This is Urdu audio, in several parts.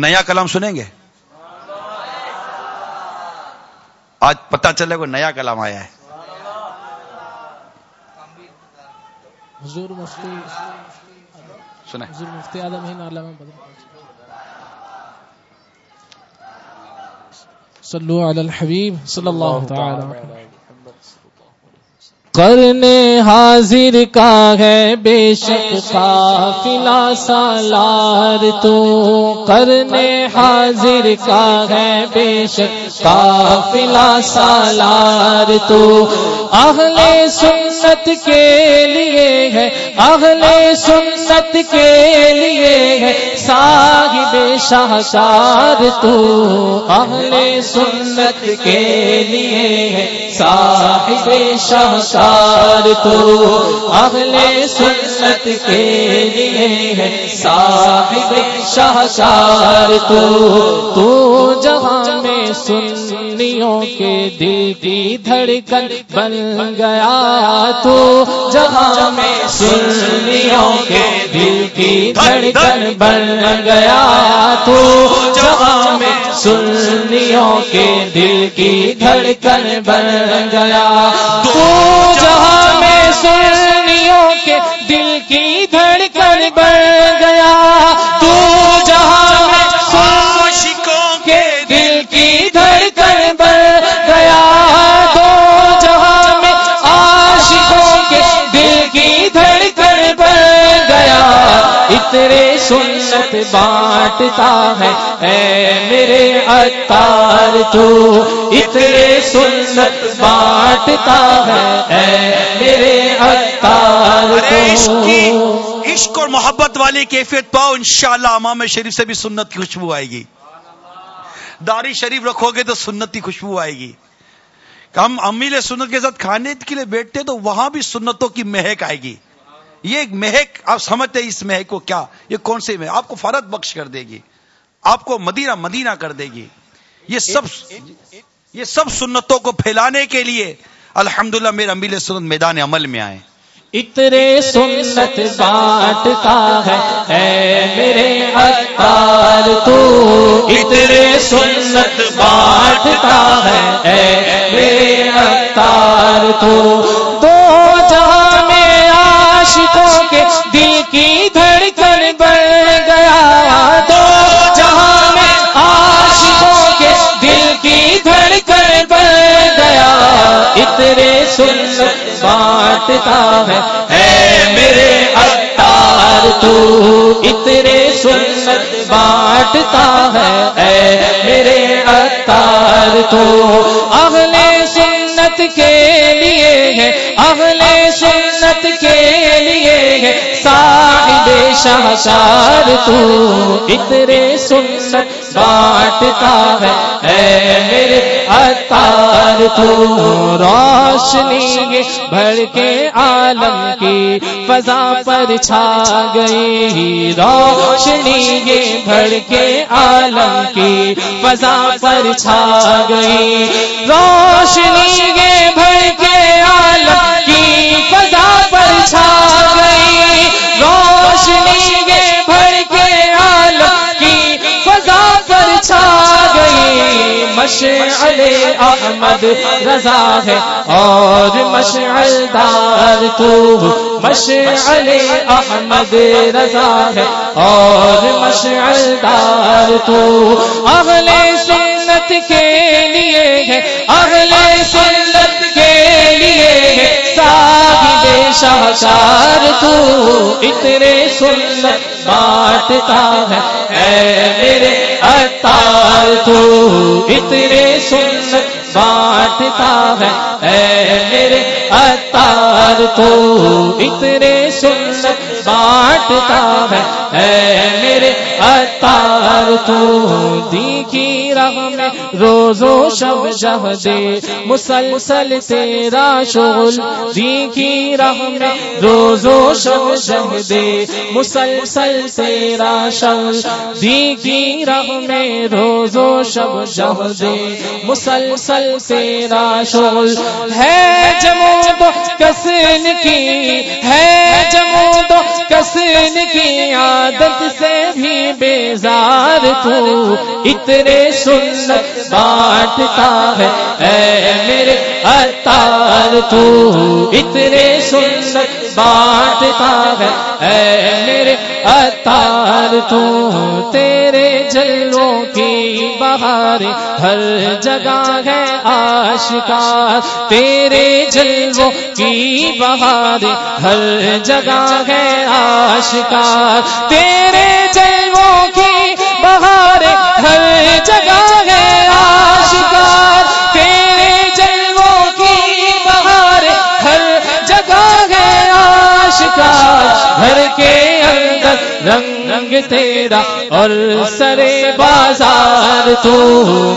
نیا کلام سنیں گے؟ آج پتا چلے کوئی نیا کلام آیا ہے۔ حضور مفتی سنیں۔ حضور مفتی اعظم ہند علامہ بدر صلو علی الحبیب صلی اللہ تعالی کرنے حاضر کا ہے بے شک قافلہ سالار تو کرنے حاضر کا ہے بے شک قافلہ سالار تو اہل سنت کے لیے ہے اہل سنت کے لیے ہے صاحب شاہکار تو اہل سنت کے لیے ہے۔ صاحب شاہکار تو اہل سنت کے لیے ہے۔ صاحب شاہکار تو تو جہاں میں سنیوں کے دل کی دھڑکن بن گیا تو جہاں میں سنیوں کے دل کی دھڑکن بن گیا تو جہاں میں سنیوں کے دل کی دھڑکن بن گیا تو جہاں میں سن سنت بانٹتا ہے۔ اے میرے اتار تو اتنے سنت بانٹتا ہے۔ اے میرے اتار تو عشق اور محبت والی کیفیت پاؤ، انشاءاللہ امام شریف سے بھی سنت کی خوشبو آئے گی۔ داری شریف رکھو گے تو سنت کی خوشبو آئے گی۔ ہم امیل سنت کے ساتھ کھانے کے لیے بیٹھتے تو وہاں بھی سنتوں کی مہک آئے گی۔ یہ ایک مہک آپ سمجھتے ہیں اس مہک کو کیا؟ یہ کون سی مہک؟ آپ کو فرد بخش کر دے گی۔ آپ کو مدینہ مدینہ کر دے گی۔ یہ سب یہ سب سنتوں کو پھیلانے کے لیے الحمدللہ میرے امیل سنت میدان عمل میں آئے۔ اتنے سنت بانٹتا ہے اے میرے اتار تو۔ اتنے سنت بانٹتا ہے اے میرے اتار تو۔ بانٹتا ہے۔ اے میرے اتار تو اتنے سنت بانٹتا ہے۔ اے میرے اتار تو اہل سنت کے لیے ہے۔ اہل سنت کے لیے ہے۔ سارے شاہکار تو اتنے سنت بانٹتا ہے۔ اے میرے اتار تو روشنی بھر کے عالم کی فضا پر چھا گئی۔ روشنی یہ بھر کے عالم کی فضا پر چھا گئی۔ روشنی یہ بھر کے عالم کی مشعل احمد رضا ہے اور مشعل دار تو مشعل احمد رضا ہے اور مشعل دار تو اگلے سنت کے لیے ہے شاہکار تو اتنے سنت بانٹتا ہے۔ اے میرے اتار تو اتنے سنت بانٹتا ہے۔ اے میرے اتار تو اتنے سنت بانٹتا ہے۔ اے میرے اتار تو دیکھی راہ میں روز و شب جہ دے مسلسل تیرا شغل۔ دین کی راہ میں روز و شب جہ دے مسلسل تیرا شغل۔ دین کی راہ میں روز و شب جہ دے مسلسل تیرا شغل۔ ہے جمو تو کسن کی، ہے جمو تو کسن کی عادت سے بھی بیزار تو اتنے سنت بانٹتا ہے۔ اے میرے اتار تو اتنے سنت بانٹتا ہے۔ اے میرے اتار تو تیرے جلوں کی بہار، ہر جگہ ہے آشکار، تیرے جلوں کی بہار، ہر جگہ ہے آشکار، تیرے جلوں کی بہار، ہر جگہ ہے آشکار، تیرے جلوں کی بہار، ہر جگہ ہے آشکار، گھر کے اندر رنگ تیرا اور سرے بازار تو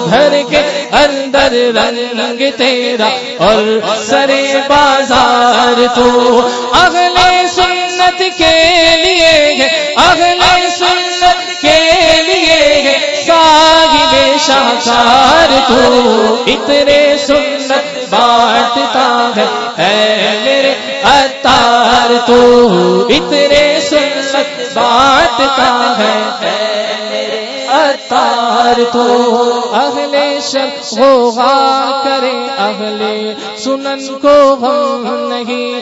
گھر کے اندر رنگ تیرا اور سرے بازار تو اگلے سنت کے لیے اگلے سنت کے لیے صاحب شاہکار تو اتنے سنت بانٹتا ہے، اے میرے اتار تو اتنے سنت بانٹتا ہے اے میرے اتار تو اگلے شخص ہوگا کرے اگلے سنن کو ہم نہیں۔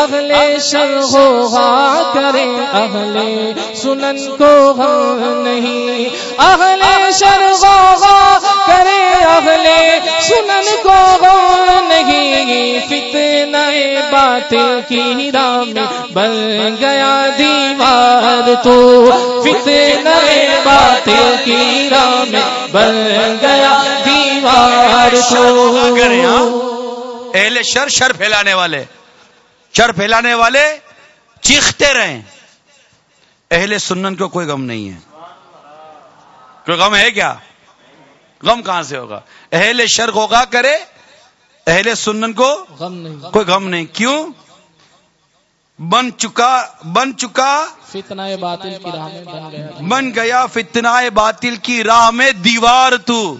اگلے شر ہوگا کرے اگلے سنن کو ہم نہیں۔ اگلے شر ہوگا کرے اگلے سنن کو ہم نہیں۔ فتنہ باتیں کی رام بن گیا دیوار تو۔ فتنہ باتیں کی رام بن گیا دیوار تو۔ اہل شر شر پھیلانے والے شر پھیلانے والے چیختے رہیں۔ اہل سنن کو کوئی غم نہیں ہے۔ کوئی غم ہے کیا؟ غم کہاں سے ہوگا؟ اہل شر ہوگا کرے اہل سنن کو غم نہیں۔ کوئی غم نہیں۔ کیوں؟ بن چکا بن چکا۔ فتنہ باطل کی راہ میں بن گیا۔ بن گیا فتنہ باطل کی راہ میں دیوار تو۔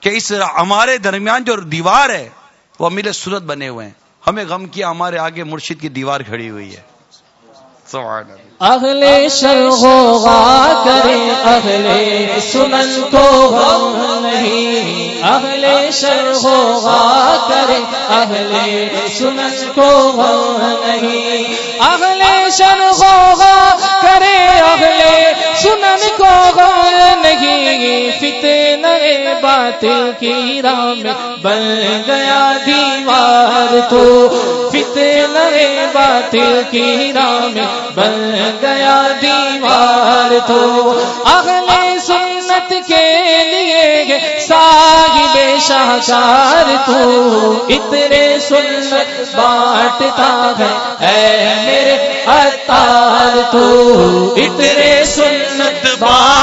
کہ اس ہمارے درمیان جو دیوار ہے وہ امیر صورت بنے ہوئے ہیں۔ ہمیں غم کیا، ہمارے آگے مرشد کی دیوار کھڑی ہوئی ہے۔ سبحان اگلے شر ہوگا کرے، اگلے سنن کو غم نہیں۔ اگلے شر ہوگا کرے، اگلے سنن کو غم نہیں۔ اگلے شر ہوگا کرے، اگلے سنن کو غم نہیں۔ باطل کی راہ میں بن گیا دیوار تو فتنہ باطل کی راہ میں بن گیا دیوار تو اگلے سنت کے لیے صاحب شاہکار تو اتنے سنت بانٹتا ہے، اے میرے اتار تو اتنے سنت بانٹتا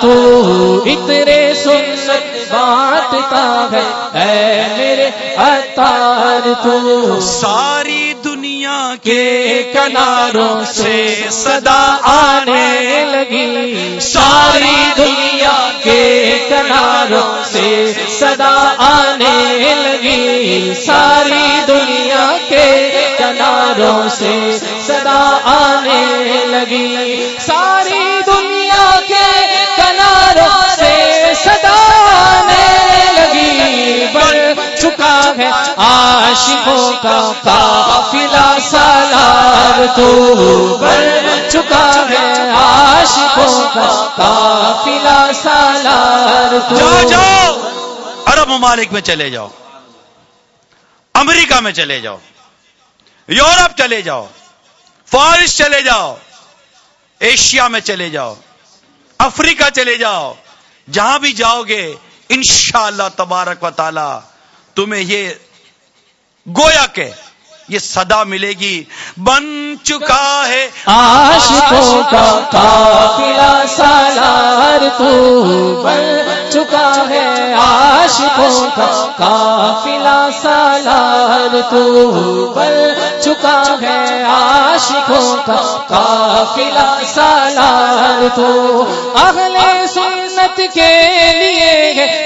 تو اتنے سنت بانٹتا ہے۔ اے میرے اتار تو۔ ساری دنیا کے کناروں سے صدا آنے لگی۔ ساری دنیا کے کناروں سے صدا آنے لگی۔ ساری دنیا کے کناروں سے صدا آنے لگی۔ ساری عاشقوں کا قافلہ سالار تو بڑھ چکا ہے۔ عاشقوں کا قافلہ سالار تو جاؤ جاؤ۔ عرب ممالک میں چلے جاؤ۔ امریکہ میں چلے جاؤ۔ یورپ چلے جاؤ۔ فارس چلے جاؤ۔ ایشیا میں چلے جاؤ۔ افریقہ چلے جاؤ۔ جہاں بھی جاؤ گے، انشاءاللہ تبارک و تعالی تمہیں یہ گویا کے یہ صدا ملے گی۔ بن چکا ہے عاشقوں کا قافلہ سالار تو بن چکا ہے۔ عاشقوں کا قافلہ سالار تو بن چکا ہے۔ عاشقوں کا قافلہ سالار تو اہل سنت کے لیے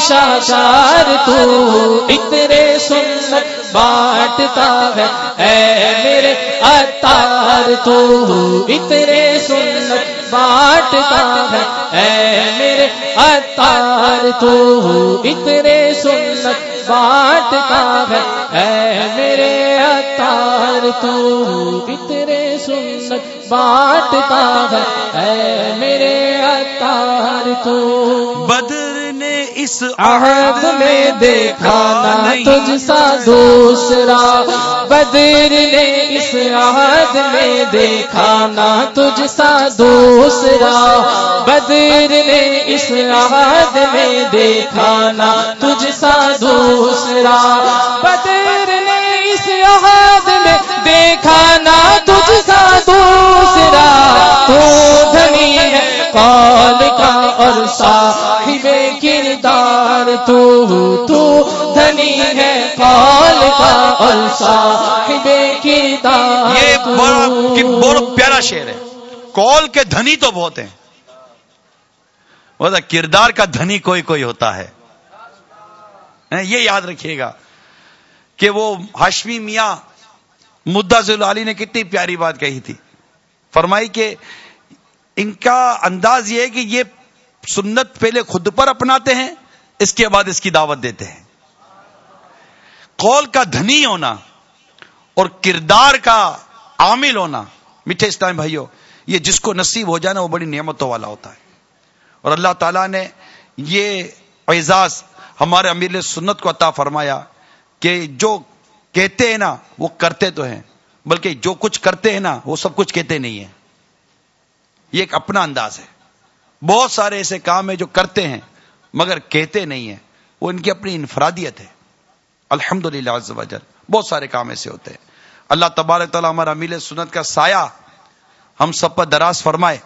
صاحب شاچار تو اترے سنت بانٹتا ہے۔ اے میرے اتار تو اترے سنت بانٹتا ہے۔ اے میرے اتار تو اترے سنت بانٹتا ہے۔ اے میرے اتار تو اترے سنت بانٹتا ہے۔ اے میرے اتار تو بدر نے اس عہد میں دیکھا نہ تجھ سا دوسرا۔ بدر نے اس عہد میں دیکھا نہ تجھ سا دوسرا۔ بدر نے اس عہد میں دیکھا نہ تجھ سا دوسرا۔ بدر نے اس عہد میں دیکھا نہ تجھ سا دوسرا۔ تو دھنی ہے کال کا اور صاحب کردار تو تو دھنی ہے کال کا اور صاحب کردار یہ بڑا بہت پیارا شعر ہے۔ کال کے دھنی تو بہت ہیں۔ کردار کا دھنی کوئی کوئی ہوتا ہے۔ یہ یاد رکھیے گا کہ وہ ہاشمی میاں مدعا علی نے کتنی پیاری بات کہی تھی۔ فرمائی کہ ان کا انداز یہ ہے کہ یہ سنت پہلے خود پر اپناتے ہیں، اس کے بعد اس کی دعوت دیتے ہیں۔ قول کا دھنی ہونا اور کردار کا عامل ہونا، میٹھے اسلام بھائیوں یہ جس کو نصیب ہو جائے نا وہ بڑی نعمتوں والا ہوتا ہے۔ اور اللہ تعالیٰ نے یہ اعزاز ہمارے امیر سنت کو عطا فرمایا کہ جو کہتے ہیں نا، وہ کرتے تو ہیں، بلکہ جو کچھ کرتے ہیں نا، وہ سب کچھ کہتے نہیں ہیں۔ یہ ایک اپنا انداز ہے۔ بہت سارے ایسے کام ہیں جو کرتے ہیں، مگر کہتے نہیں ہیں۔ وہ ان کی اپنی انفرادیت ہے۔ الحمد للہ بہت سارے کام ایسے ہوتے ہیں۔ اللہ تبارک تعالیٰ ہمارا امیل سنت کا سایہ ہم سب پر دراز فرمائے۔